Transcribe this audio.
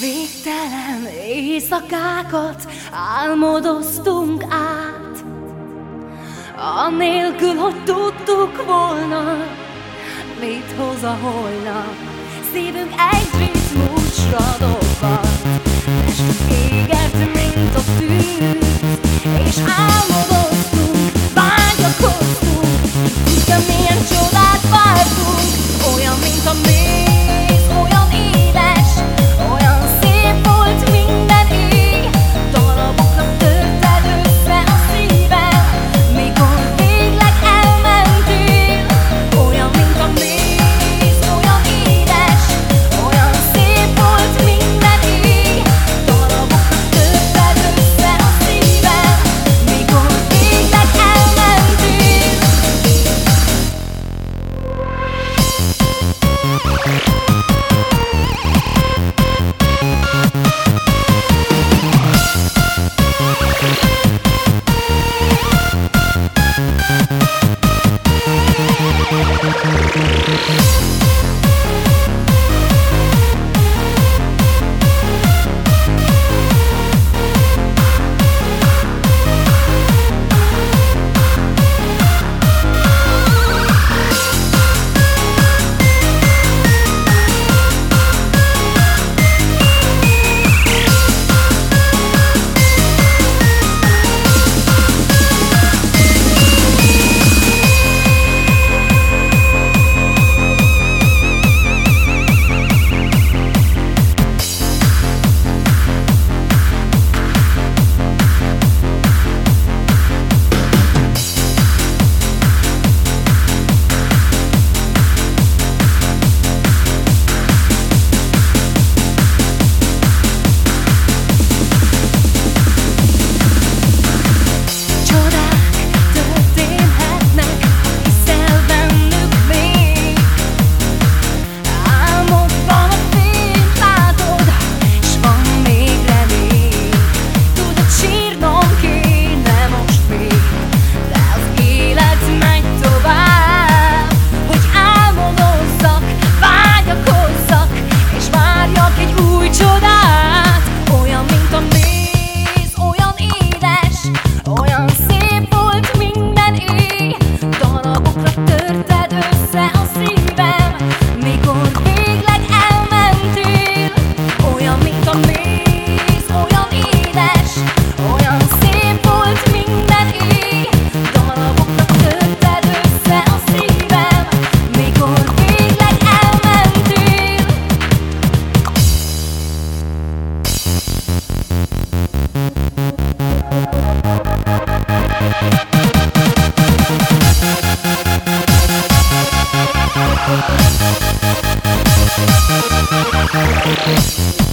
Végtelen éjszakákat álmodoztunk át, Anélkül, hogy tudtuk volna, mit hoz a holnap. Szívünk egy ritmusra dobban, testünk éget, mint a tűz, és álmodoztunk, vágyakoztunk, tudja milyen csodát vártunk, olyan, mint a mély. Thank